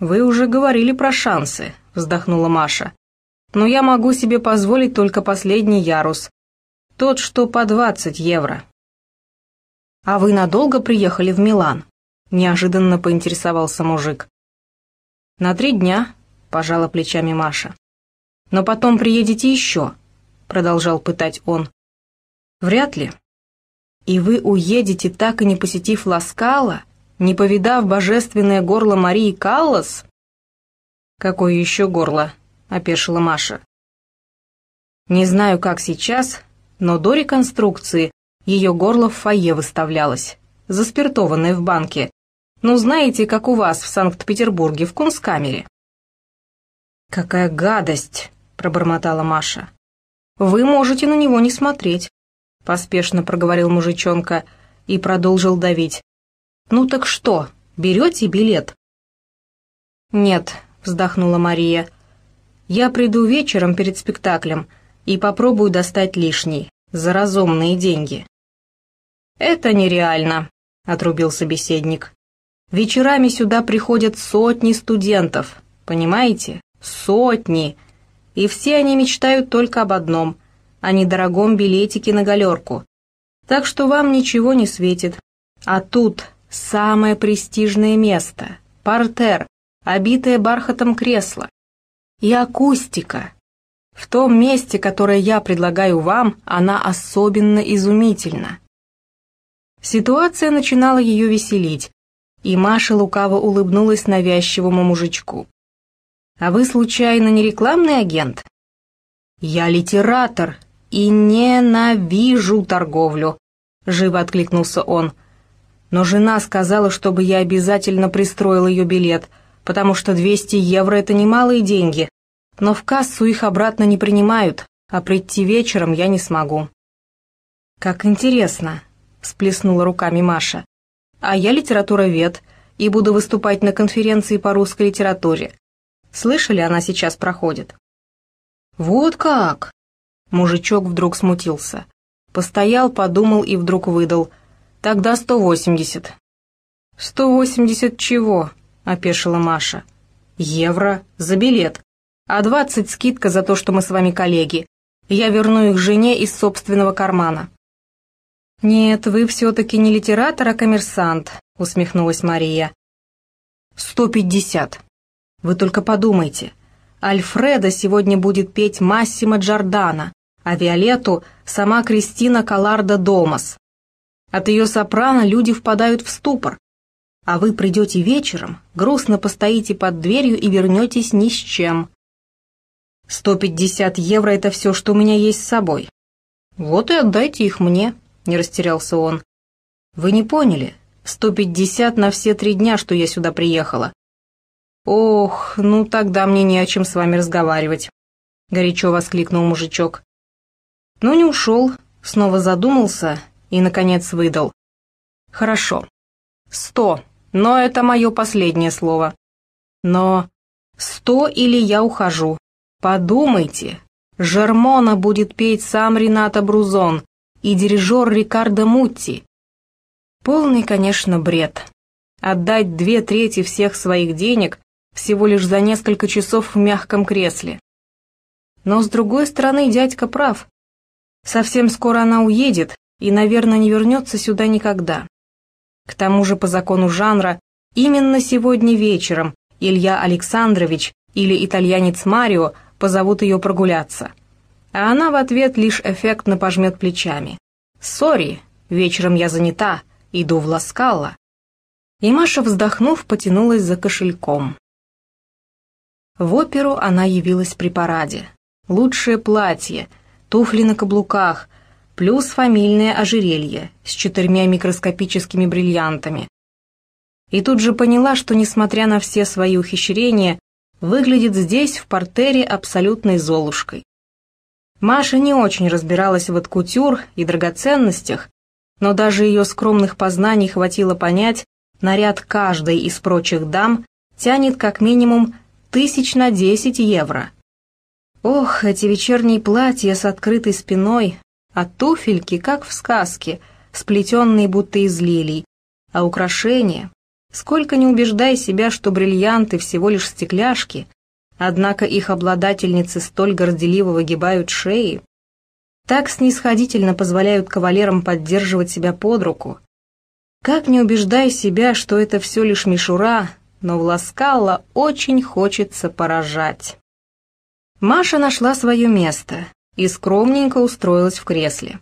«Вы уже говорили про шансы», — вздохнула Маша. «Но я могу себе позволить только последний ярус. Тот, что по 20 евро». «А вы надолго приехали в Милан?» — неожиданно поинтересовался мужик. «На три дня», — пожала плечами Маша. «Но потом приедете еще», — продолжал пытать он. «Вряд ли. И вы уедете, так и не посетив Ласкала?» Не повидав божественное горло Марии Каллас? Какое еще горло? Опешила Маша. Не знаю, как сейчас, но до реконструкции ее горло в фойе выставлялось, заспиртованное в банке. Ну, знаете, как у вас в Санкт-Петербурге, в Кунсткамере. «Какая гадость!» — пробормотала Маша. «Вы можете на него не смотреть», — поспешно проговорил мужичонка и продолжил давить. «Ну так что, берете билет?» «Нет», — вздохнула Мария. «Я приду вечером перед спектаклем и попробую достать лишний, за разумные деньги». «Это нереально», — отрубил собеседник. «Вечерами сюда приходят сотни студентов, понимаете? Сотни! И все они мечтают только об одном — о недорогом билетике на галерку. Так что вам ничего не светит. А тут Самое престижное место, портер, обитое бархатом кресло. И акустика. В том месте, которое я предлагаю вам, она особенно изумительна. Ситуация начинала ее веселить, и Маша лукаво улыбнулась навязчивому мужичку. «А вы, случайно, не рекламный агент?» «Я литератор и ненавижу торговлю», — живо откликнулся он но жена сказала, чтобы я обязательно пристроил ее билет, потому что 200 евро — это немалые деньги, но в кассу их обратно не принимают, а прийти вечером я не смогу». «Как интересно», — всплеснула руками Маша. «А я литературовед и буду выступать на конференции по русской литературе. Слышали, она сейчас проходит?» «Вот как!» Мужичок вдруг смутился. Постоял, подумал и вдруг выдал — Тогда сто восемьдесят». «Сто восемьдесят чего?» — опешила Маша. «Евро за билет. А двадцать скидка за то, что мы с вами коллеги. Я верну их жене из собственного кармана». «Нет, вы все-таки не литератор, а коммерсант», — усмехнулась Мария. «Сто пятьдесят. Вы только подумайте. Альфреда сегодня будет петь Массимо Джордана, а Виолетту — сама Кристина Каларда Домас. От ее сопрано люди впадают в ступор. А вы придете вечером, грустно постоите под дверью и вернетесь ни с чем. 150 евро — это все, что у меня есть с собой. Вот и отдайте их мне, не растерялся он. Вы не поняли? 150 на все три дня, что я сюда приехала. Ох, ну тогда мне не о чем с вами разговаривать, горячо воскликнул мужичок. Но не ушел, снова задумался и, наконец, выдал. «Хорошо. Сто, но это мое последнее слово. Но сто или я ухожу. Подумайте, Жермона будет петь сам Рената Брузон и дирижер Рикардо Мутти. Полный, конечно, бред. Отдать две трети всех своих денег всего лишь за несколько часов в мягком кресле. Но, с другой стороны, дядька прав. Совсем скоро она уедет, и, наверное, не вернется сюда никогда. К тому же, по закону жанра, именно сегодня вечером Илья Александрович или итальянец Марио позовут ее прогуляться. А она в ответ лишь эффектно пожмет плечами. «Сори, вечером я занята, иду в Ласкалло». И Маша, вздохнув, потянулась за кошельком. В оперу она явилась при параде. Лучшее платье, туфли на каблуках, плюс фамильное ожерелье с четырьмя микроскопическими бриллиантами. И тут же поняла, что, несмотря на все свои ухищрения, выглядит здесь, в портере, абсолютной золушкой. Маша не очень разбиралась в откутюр и драгоценностях, но даже ее скромных познаний хватило понять, наряд каждой из прочих дам тянет как минимум тысяч на десять евро. Ох, эти вечерние платья с открытой спиной, а туфельки, как в сказке, сплетенные будто из лилий, а украшения, Сколько не убеждай себя, что бриллианты всего лишь стекляшки, однако их обладательницы столь горделиво выгибают шеи, так снисходительно позволяют кавалерам поддерживать себя под руку. Как не убеждай себя, что это все лишь мишура, но в Ласкалло очень хочется поражать. Маша нашла свое место и скромненько устроилась в кресле.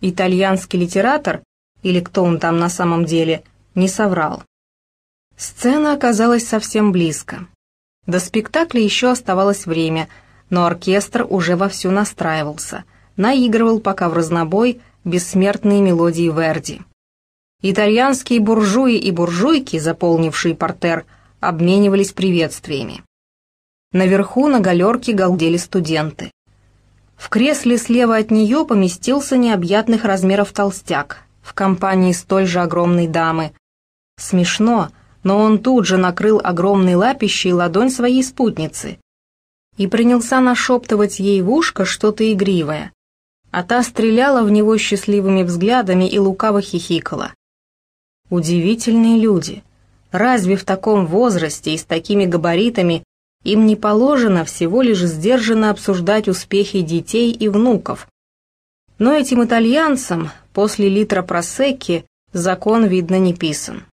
Итальянский литератор, или кто он там на самом деле, не соврал. Сцена оказалась совсем близко. До спектакля еще оставалось время, но оркестр уже вовсю настраивался, наигрывал пока в разнобой бессмертные мелодии Верди. Итальянские буржуи и буржуйки, заполнившие портер, обменивались приветствиями. Наверху на галерке галдели студенты. В кресле слева от нее поместился необъятных размеров толстяк, в компании столь же огромной дамы. Смешно, но он тут же накрыл огромной лапищей ладонь своей спутницы и принялся нашептывать ей в ушко что-то игривое, а та стреляла в него счастливыми взглядами и лукаво хихикала. Удивительные люди. Разве в таком возрасте и с такими габаритами им не положено всего лишь сдержанно обсуждать успехи детей и внуков? Но этим итальянцам после литра просекки закон, видно, не писан.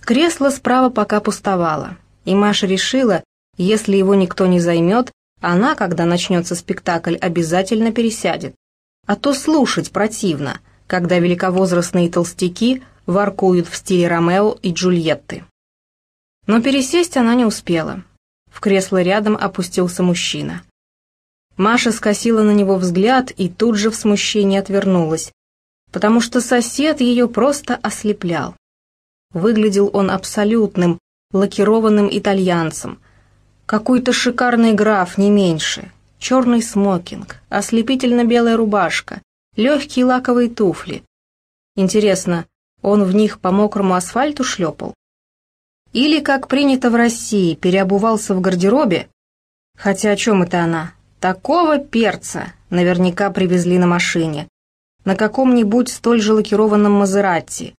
Кресло справа пока пустовало, и Маша решила, если его никто не займет, она, когда начнется спектакль, обязательно пересядет. А то слушать противно, когда великовозрастные толстяки – воркуют в стиле Ромео и Джульетты. Но пересесть она не успела. В кресло рядом опустился мужчина. Маша скосила на него взгляд и тут же в смущении отвернулась, потому что сосед ее просто ослеплял. Выглядел он абсолютным, лакированным итальянцем. Какой-то шикарный граф, не меньше. Черный смокинг, ослепительно-белая рубашка, легкие лаковые туфли. Интересно, он в них по мокрому асфальту шлепал? Или, как принято в России, переобувался в гардеробе? Хотя о чем это она? Такого перца наверняка привезли на машине. На каком-нибудь столь же лакированном Мазератти.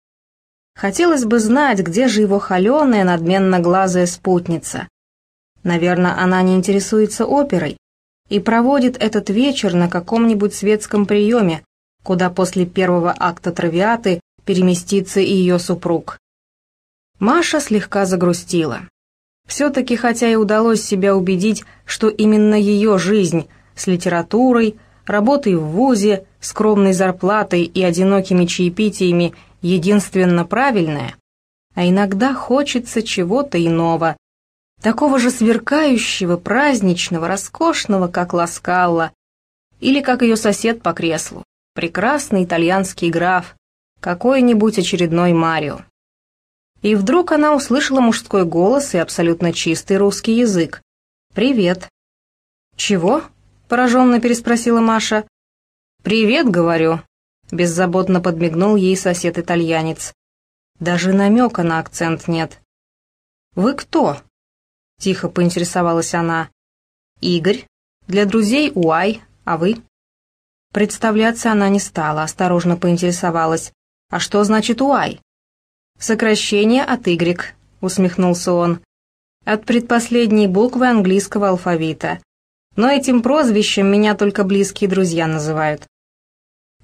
Хотелось бы знать, где же его холеная, надменно-глазая спутница. Наверное, она не интересуется оперой и проводит этот вечер на каком-нибудь светском приеме, куда после первого акта травиаты переместится и ее супруг. Маша слегка загрустила. Все-таки, хотя и удалось себя убедить, что именно ее жизнь с литературой, работой в ВУЗе, скромной зарплатой и одинокими чаепитиями единственно правильная, а иногда хочется чего-то иного, такого же сверкающего, праздничного, роскошного, как Ласкалла, или как ее сосед по креслу, прекрасный итальянский граф, какой-нибудь очередной Марио. И вдруг она услышала мужской голос и абсолютно чистый русский язык. «Привет». «Чего?» — пораженно переспросила Маша. «Привет, говорю», — беззаботно подмигнул ей сосед-итальянец. Даже намека на акцент нет. «Вы кто?» — тихо поинтересовалась она. «Игорь. Для друзей Уай. А вы?» Представляться она не стала, осторожно поинтересовалась. «А что значит «уай»?» «Сокращение от «y», — усмехнулся он. «От предпоследней буквы английского алфавита. Но этим прозвищем меня только близкие друзья называют».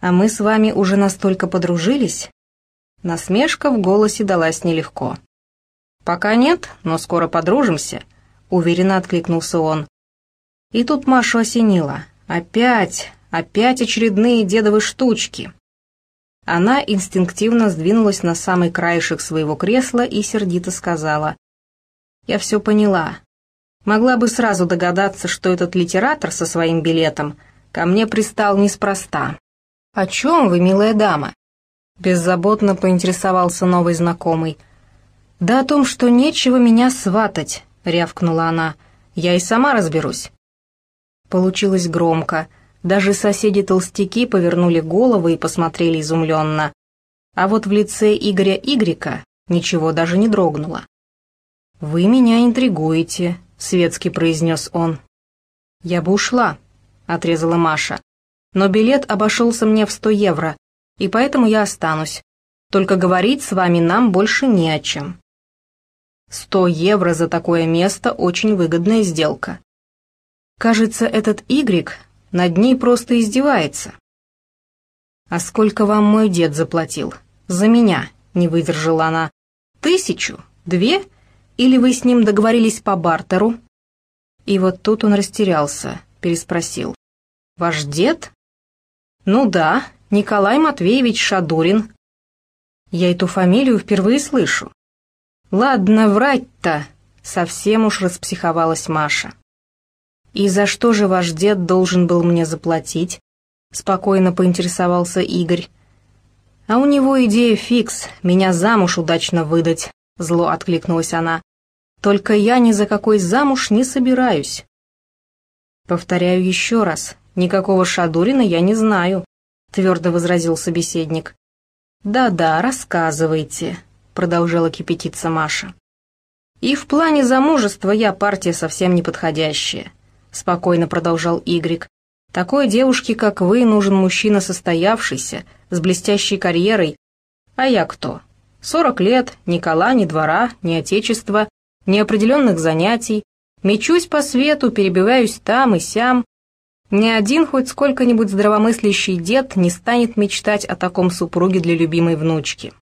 «А мы с вами уже настолько подружились?» Насмешка в голосе далась нелегко. «Пока нет, но скоро подружимся», — уверенно откликнулся он. И тут Машу осенило. «Опять, опять очередные дедовы штучки». Она инстинктивно сдвинулась на самый краешек своего кресла и сердито сказала. «Я все поняла. Могла бы сразу догадаться, что этот литератор со своим билетом ко мне пристал неспроста». «О чем вы, милая дама?» Беззаботно поинтересовался новый знакомый. «Да о том, что нечего меня сватать», — рявкнула она. «Я и сама разберусь». Получилось громко — даже соседи-толстяки повернули головы и посмотрели изумленно. А вот в лице Игоря Игрека ничего даже не дрогнуло. «Вы меня интригуете», — светски произнес он. «Я бы ушла», — отрезала Маша. «Но билет обошелся мне в сто евро, и поэтому я останусь. Только говорить с вами нам больше не о чем». Сто евро за такое место – очень выгодная сделка. Кажется, этот Игрик над ней просто издевается. «А сколько вам мой дед заплатил? За меня?» – не выдержала она. «Тысячу? Две? Или вы с ним договорились по бартеру?» И вот тут он растерялся, переспросил. «Ваш дед?» «Ну да, Николай Матвеевич Шадурин». «Я эту фамилию впервые слышу». «Ладно, врать-то!» — совсем уж распсиховалась Маша. «И за что же ваш дед должен был мне заплатить?» — спокойно поинтересовался Игорь. «А у него идея фикс, меня замуж удачно выдать», — зло откликнулась она. «Только я ни за какой замуж не собираюсь». «Повторяю еще раз, никакого Шадурина я не знаю», — твердо возразил собеседник. «Да-да, рассказывайте», — продолжала кипятиться Маша. «И в плане замужества я партия совсем неподходящая», — спокойно продолжал Игрик. «Такой девушке, как вы, нужен мужчина состоявшийся, с блестящей карьерой. А я кто? Сорок лет, ни кола, ни двора, ни отечества, ни определенных занятий. Мечусь по свету, перебиваюсь там и сям. Ни один хоть сколько-нибудь здравомыслящий дед не станет мечтать о таком супруге для любимой внучки.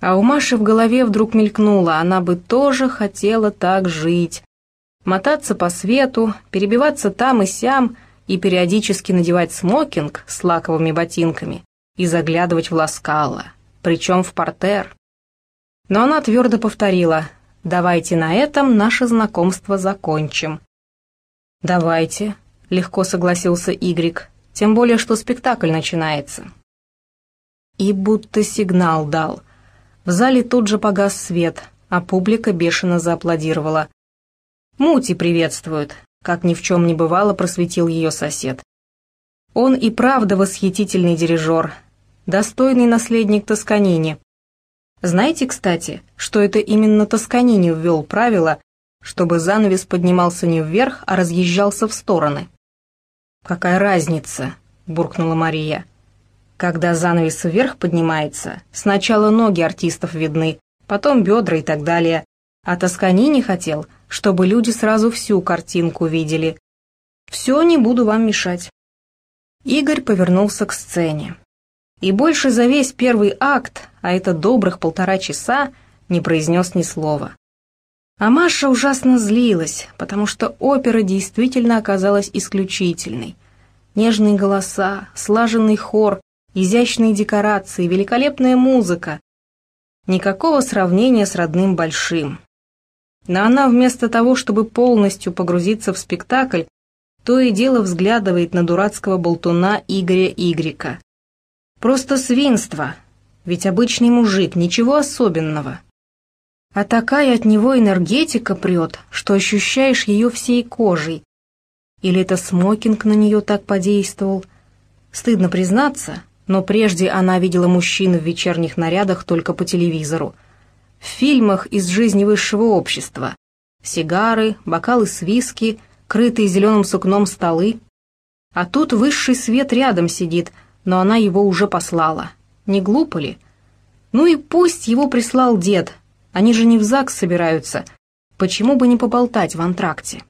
А у Маши в голове вдруг мелькнуло, она бы тоже хотела так жить. Мотаться по свету, перебиваться там и сям и периодически надевать смокинг с лаковыми ботинками и заглядывать в ласкало, причем в портер. Но она твердо повторила, давайте на этом наше знакомство закончим. «Давайте», — легко согласился Игрик, тем более, что спектакль начинается. И будто сигнал дал — в зале тут же погас свет, а публика бешено зааплодировала. «Мути приветствуют», — как ни в чем не бывало, просветил ее сосед. Он и правда восхитительный дирижер, достойный наследник Тосканини. Знаете, кстати, что это именно Тосканини ввел правило, чтобы занавес поднимался не вверх, а разъезжался в стороны? «Какая разница?» — буркнула Мария. Когда занавес вверх поднимается, сначала ноги артистов видны, потом бедра и так далее. А Тоскани не хотел, чтобы люди сразу всю картинку видели. «Все, не буду вам мешать». Игорь повернулся к сцене. И больше за весь первый акт, а это добрых полтора часа, не произнес ни слова. А Маша ужасно злилась, потому что опера действительно оказалась исключительной. Нежные голоса, слаженный хор, изящные декорации, великолепная музыка. Никакого сравнения с родным большим. Но она вместо того, чтобы полностью погрузиться в спектакль, то и дело взглядывает на дурацкого болтуна Игоря Игрика. Просто свинство, ведь обычный мужик, ничего особенного. А такая от него энергетика прет, что ощущаешь ее всей кожей. Или это смокинг на нее так подействовал? Стыдно признаться, но прежде она видела мужчин в вечерних нарядах только по телевизору. В фильмах из жизни высшего общества. Сигары, бокалы с виски, крытые зеленым сукном столы. А тут высший свет рядом сидит, но она его уже послала. Не глупо ли? Ну и пусть его прислал дед, они же не в ЗАГС собираются. Почему бы не поболтать в антракте?